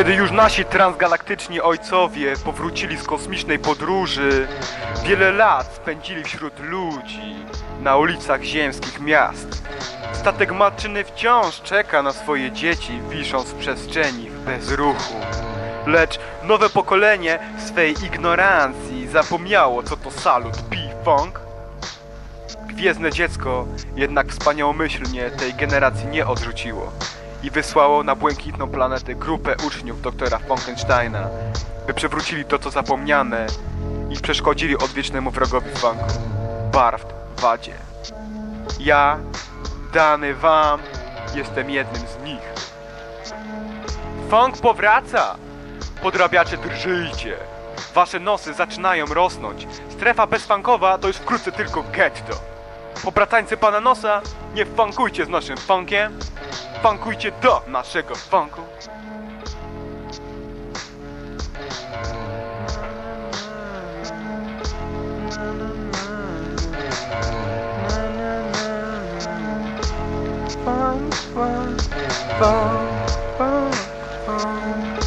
Kiedy już nasi transgalaktyczni ojcowie powrócili z kosmicznej podróży, wiele lat spędzili wśród ludzi na ulicach ziemskich miast. Statek matczyny wciąż czeka na swoje dzieci, wisząc w przestrzeni w bezruchu. Lecz nowe pokolenie swej ignorancji zapomniało, co to salut P-Funk. Gwiezdne dziecko jednak wspaniałomyślnie tej generacji nie odrzuciło i wysłało na błękitną planetę grupę uczniów doktora Frankensteina, by przywrócili to, co zapomniane i przeszkodzili odwiecznemu wrogowi funku, Barft Wadzie. Ja, dany wam, jestem jednym z nich. Funk powraca! Podrabiacze drżyjcie! Wasze nosy zaczynają rosnąć. Strefa bezfunkowa to już wkrótce tylko getto. Pobratańcy pana nosa, nie funkujcie z naszym funkiem, funkujcie do naszego funku. Funk, funk, funk, funk, funk.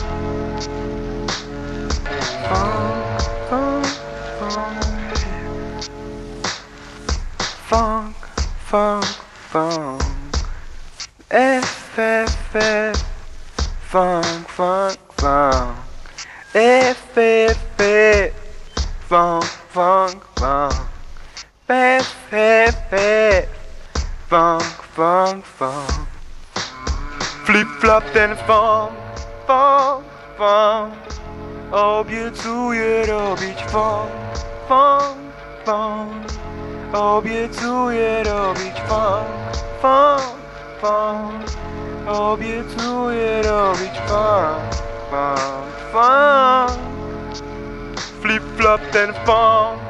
Funk, funk, funk. F, F, F. Funk, funk, funk. F, F, F. Funk, funk, funk. F, F, F. Funk, funk, funk. Flip, flop, ten funk, funk, funk. Obiecuję robić funk, funk, funk. Obiecuję robić funk, funk, funk. Obiecuję robić funk, funk, funk. Flip, flop, ten funk.